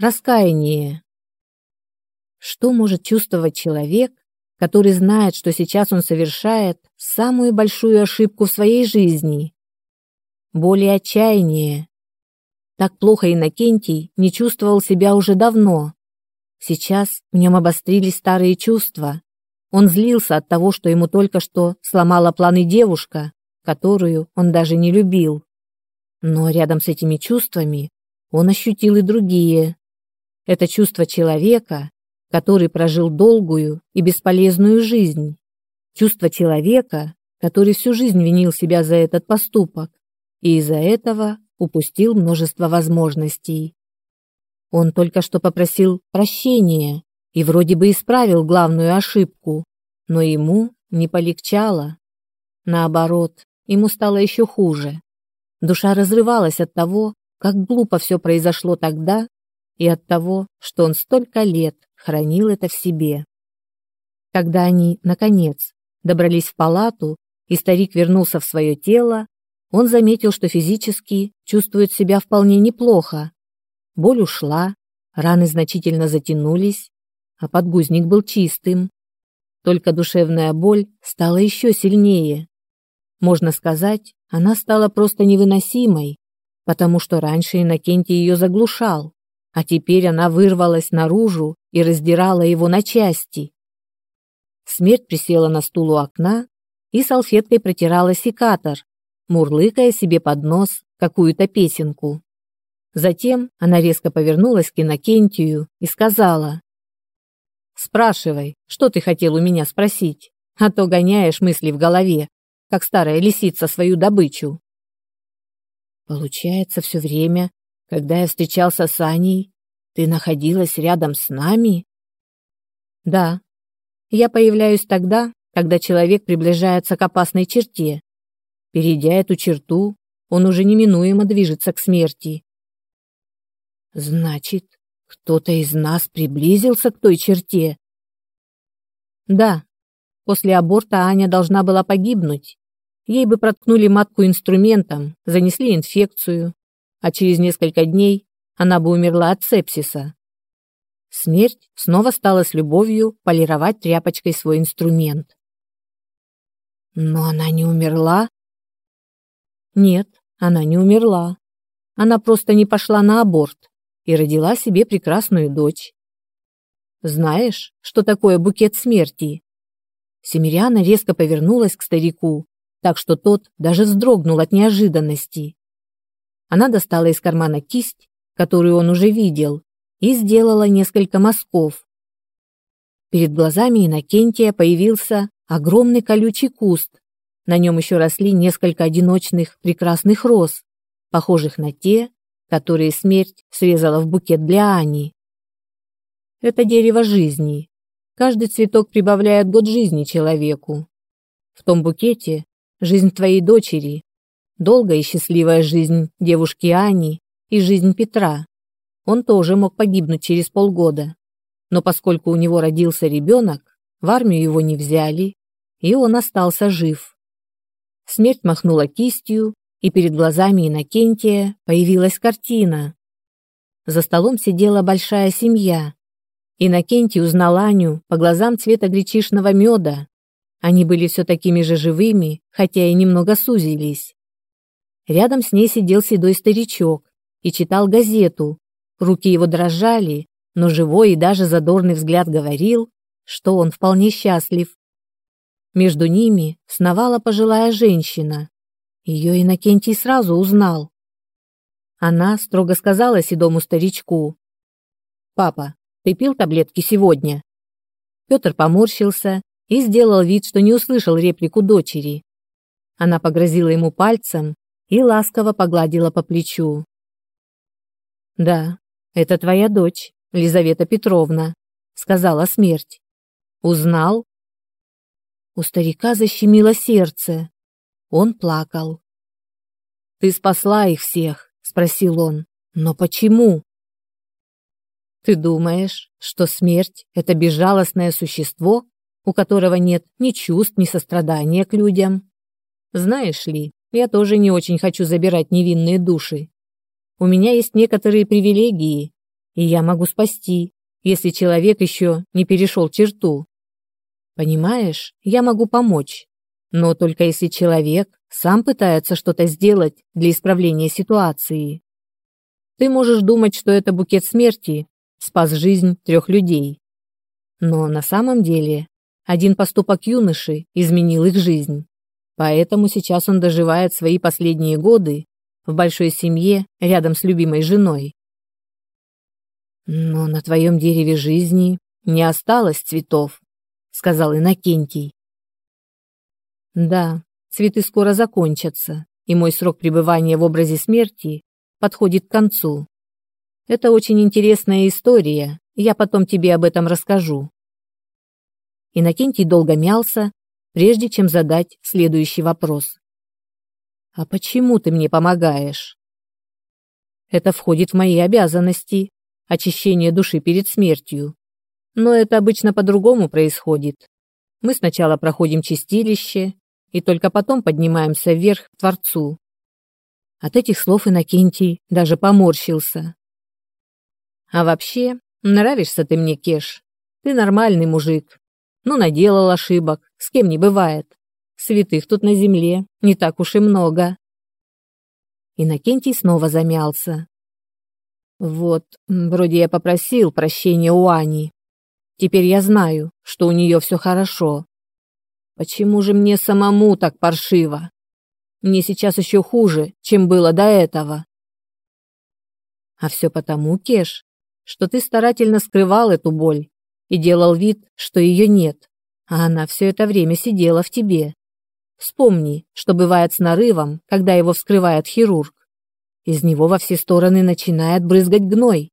раскаяние. Что может чувствовать человек, который знает, что сейчас он совершает самую большую ошибку в своей жизни? Боль и отчаяние. Так плохо Иннокентий не чувствовал себя уже давно. Сейчас в нем обострились старые чувства. Он злился от того, что ему только что сломала планы девушка, которую он даже не любил. Но рядом с этими чувствами он ощутил и другие. Это чувство человека, который прожил долгую и бесполезную жизнь. Чувство человека, который всю жизнь винил себя за этот поступок и из-за этого упустил множество возможностей. Он только что попросил прощения и вроде бы исправил главную ошибку, но ему не полегчало. Наоборот, ему стало еще хуже. Душа разрывалась от того, как глупо все произошло тогда, и от того, что он столько лет хранил это в себе. Когда они, наконец, добрались в палату, и старик вернулся в свое тело, он заметил, что физически чувствует себя вполне неплохо, Боль ушла, раны значительно затянулись, а подгузник был чистым. Только душевная боль стала еще сильнее. Можно сказать, она стала просто невыносимой, потому что раньше Иннокентий ее заглушал, а теперь она вырвалась наружу и раздирала его на части. Смерть присела на стул у окна и салфеткой протирала секатор, мурлыкая себе под нос какую-то песенку. Затем она резко повернулась к Иннокентию и сказала. «Спрашивай, что ты хотел у меня спросить, а то гоняешь мысли в голове, как старая лисица свою добычу». «Получается, все время, когда я встречался с Аней, ты находилась рядом с нами?» «Да. Я появляюсь тогда, когда человек приближается к опасной черте. Перейдя эту черту, он уже неминуемо движется к смерти. Значит, кто-то из нас приблизился к той черте? Да. После аборта Аня должна была погибнуть. Ей бы проткнули матку инструментом, занесли инфекцию, а через несколько дней она бы умерла от сепсиса. Смерть снова стала с любовью полировать тряпочкой свой инструмент. Но она не умерла? Нет, она не умерла. Она просто не пошла на аборт и родила себе прекрасную дочь. Знаешь, что такое букет смерти? Семиряна резко повернулась к старику, так что тот даже вздрогнул от неожиданности. Она достала из кармана кисть, которую он уже видел, и сделала несколько мазков. Перед глазами Иннокентия появился огромный колючий куст. На нем еще росли несколько одиночных прекрасных роз, похожих на те, которые смерть срезала в букет для Ани. Это дерево жизни. Каждый цветок прибавляет год жизни человеку. В том букете жизнь твоей дочери, долгая и счастливая жизнь девушки Ани и жизнь Петра. Он тоже мог погибнуть через полгода. Но поскольку у него родился ребенок, в армию его не взяли, и он остался жив. Смерть махнула кистью, и перед глазами Иннокентия появилась картина. За столом сидела большая семья. Иннокентий узнал Аню по глазам цвета гречишного меда. Они были все такими же живыми, хотя и немного сузились. Рядом с ней сидел седой старичок и читал газету. Руки его дрожали, но живой и даже задорный взгляд говорил, что он вполне счастлив. Между ними сновала пожилая женщина, ее Иннокентий сразу узнал. Она строго сказала седому старичку. «Папа, ты пил таблетки сегодня?» Петр поморщился и сделал вид, что не услышал реплику дочери. Она погрозила ему пальцем и ласково погладила по плечу. «Да, это твоя дочь, Лизавета Петровна», — сказала смерть. «Узнал?» У старика защемило сердце. Он плакал. «Ты спасла их всех?» — спросил он. «Но почему?» «Ты думаешь, что смерть — это безжалостное существо, у которого нет ни чувств, ни сострадания к людям? Знаешь ли, я тоже не очень хочу забирать невинные души. У меня есть некоторые привилегии, и я могу спасти, если человек еще не перешел черту. Понимаешь, я могу помочь, но только если человек сам пытается что-то сделать для исправления ситуации. Ты можешь думать, что это букет смерти спас жизнь трех людей. Но на самом деле один поступок юноши изменил их жизнь. Поэтому сейчас он доживает свои последние годы в большой семье рядом с любимой женой. Но на твоем дереве жизни не осталось цветов, сказал Иннокентий. Да, цветы скоро закончатся, и мой срок пребывания в образе смерти подходит к концу. Это очень интересная история, я потом тебе об этом расскажу. Иннокентий долго мялся, прежде чем задать следующий вопрос. «А почему ты мне помогаешь?» «Это входит в мои обязанности, очищение души перед смертью. Но это обычно по-другому происходит. Мы сначала проходим чистилище, и только потом поднимаемся вверх к Творцу». От этих слов Иннокентий даже поморщился. «А вообще, нравишься ты мне, Кеш. Ты нормальный мужик, ну, наделал ошибок, с кем не бывает. Святых тут на земле не так уж и много. Иннокентий снова замялся. Вот, вроде я попросил прощения у Ани. Теперь я знаю, что у нее все хорошо. Почему же мне самому так паршиво? Мне сейчас еще хуже, чем было до этого. А все потому, Кеш, что ты старательно скрывал эту боль и делал вид, что ее нет, а она все это время сидела в тебе. Вспомни, что бывает с нарывом, когда его вскрывает хирург. Из него во все стороны начинает брызгать гной.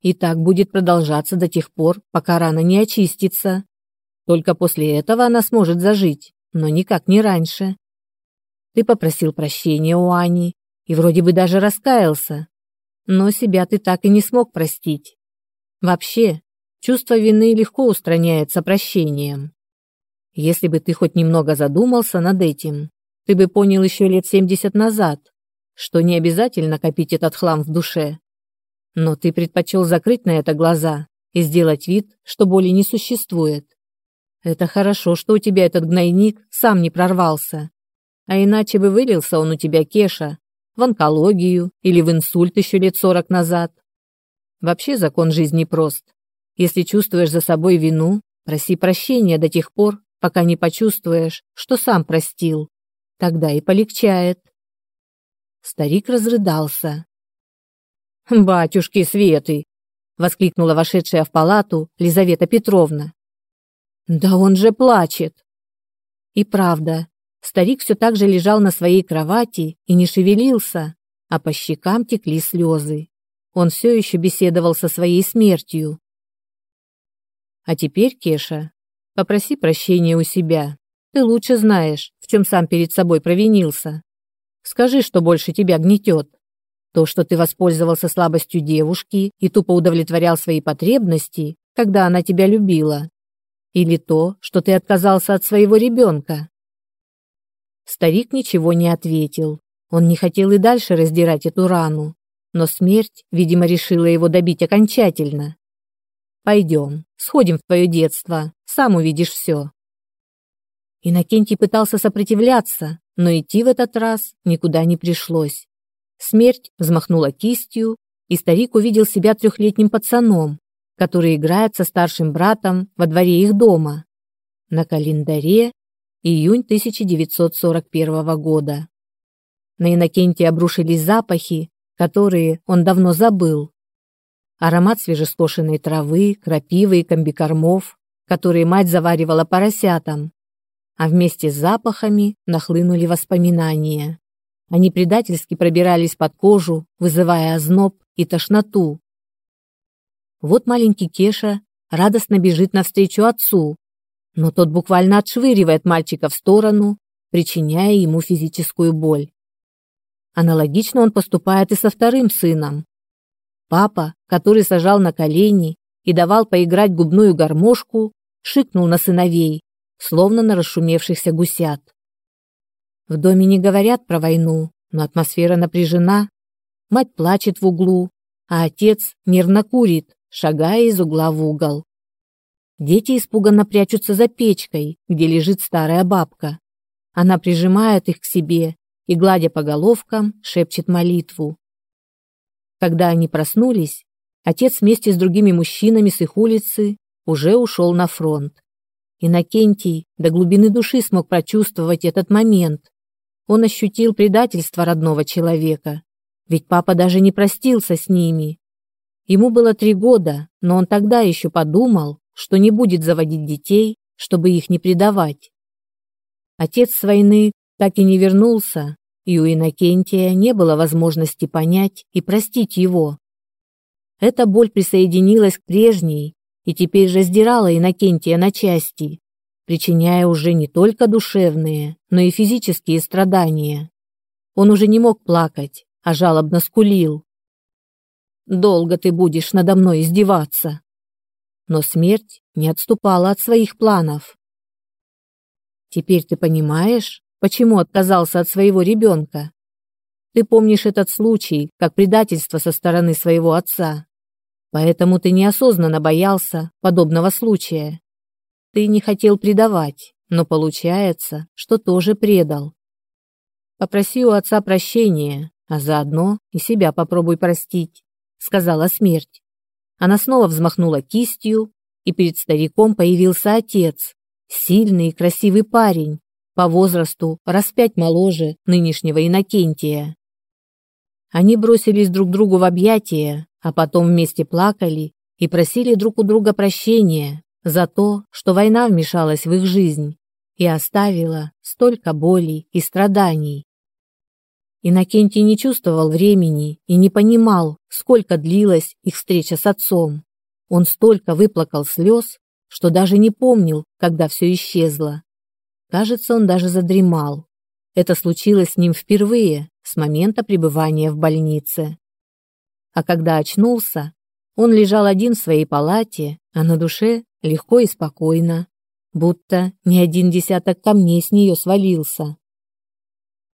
И так будет продолжаться до тех пор, пока рана не очистится. Только после этого она сможет зажить, но никак не раньше. Ты попросил прощения у Ани и вроде бы даже раскаялся, но себя ты так и не смог простить. Вообще, Чувство вины легко устраняется прощением. Если бы ты хоть немного задумался над этим, ты бы понял еще лет семьдесят назад, что не обязательно копить этот хлам в душе. Но ты предпочел закрыть на это глаза и сделать вид, что боли не существует. Это хорошо, что у тебя этот гнойник сам не прорвался. А иначе бы вылился он у тебя, Кеша, в онкологию или в инсульт еще лет сорок назад. Вообще закон жизни прост. Если чувствуешь за собой вину, проси прощения до тех пор, пока не почувствуешь, что сам простил. Тогда и полегчает. Старик разрыдался. «Батюшки Светы!» — воскликнула вошедшая в палату Лизавета Петровна. «Да он же плачет!» И правда, старик все так же лежал на своей кровати и не шевелился, а по щекам текли слезы. Он все еще беседовал со своей смертью. А теперь, Кеша, попроси прощения у себя. Ты лучше знаешь, в чем сам перед собой провинился. Скажи, что больше тебя гнетет. То, что ты воспользовался слабостью девушки и тупо удовлетворял свои потребности, когда она тебя любила. Или то, что ты отказался от своего ребенка. Старик ничего не ответил. Он не хотел и дальше раздирать эту рану, но смерть, видимо, решила его добить окончательно. Пойдем, сходим в твое детство, сам увидишь все. Иннокентий пытался сопротивляться, но идти в этот раз никуда не пришлось. Смерть взмахнула кистью, и старик увидел себя трехлетним пацаном, который играет со старшим братом во дворе их дома. На календаре июнь 1941 года. На Иннокентия обрушились запахи, которые он давно забыл аромат свежескошенной травы, крапивы и комбикормов, которые мать заваривала поросятам. А вместе с запахами нахлынули воспоминания. Они предательски пробирались под кожу, вызывая озноб и тошноту. Вот маленький Кеша радостно бежит навстречу отцу, но тот буквально отшвыривает мальчика в сторону, причиняя ему физическую боль. Аналогично он поступает и со вторым сыном, Папа, который сажал на колени и давал поиграть губную гармошку, шикнул на сыновей, словно на расшумевшихся гусят. В доме не говорят про войну, но атмосфера напряжена. Мать плачет в углу, а отец нервно курит, шагая из угла в угол. Дети испуганно прячутся за печкой, где лежит старая бабка. Она прижимает их к себе и, гладя по головкам, шепчет молитву. Когда они проснулись, отец вместе с другими мужчинами с их улицы уже ушел на фронт. Иннокентий до глубины души смог прочувствовать этот момент. Он ощутил предательство родного человека, ведь папа даже не простился с ними. Ему было три года, но он тогда еще подумал, что не будет заводить детей, чтобы их не предавать. Отец с войны так и не вернулся, и у Иннокентия не было возможности понять и простить его. Эта боль присоединилась к прежней и теперь раздирала Иннокентия на части, причиняя уже не только душевные, но и физические страдания. Он уже не мог плакать, а жалобно скулил. «Долго ты будешь надо мной издеваться!» но смерть не отступала от своих планов. Теперь ты понимаешь, почему отказался от своего ребенка? Ты помнишь этот случай как предательство со стороны своего отца. Поэтому ты неосознанно боялся подобного случая. Ты не хотел предавать, но получается, что тоже предал. Попроси у отца прощения, а заодно и себя попробуй простить, сказала смерть. Она снова взмахнула кистью, и перед стариком появился отец, сильный и красивый парень, по возрасту раз пять моложе нынешнего Иннокентия. Они бросились друг другу в объятия, а потом вместе плакали и просили друг у друга прощения за то, что война вмешалась в их жизнь и оставила столько боли и страданий. Иннокентий не чувствовал времени и не понимал, сколько длилась их встреча с отцом. Он столько выплакал слез, что даже не помнил, когда все исчезло. Кажется, он даже задремал. Это случилось с ним впервые, с момента пребывания в больнице. А когда очнулся, он лежал один в своей палате, а на душе легко и спокойно, будто ни один десяток камней с нее свалился.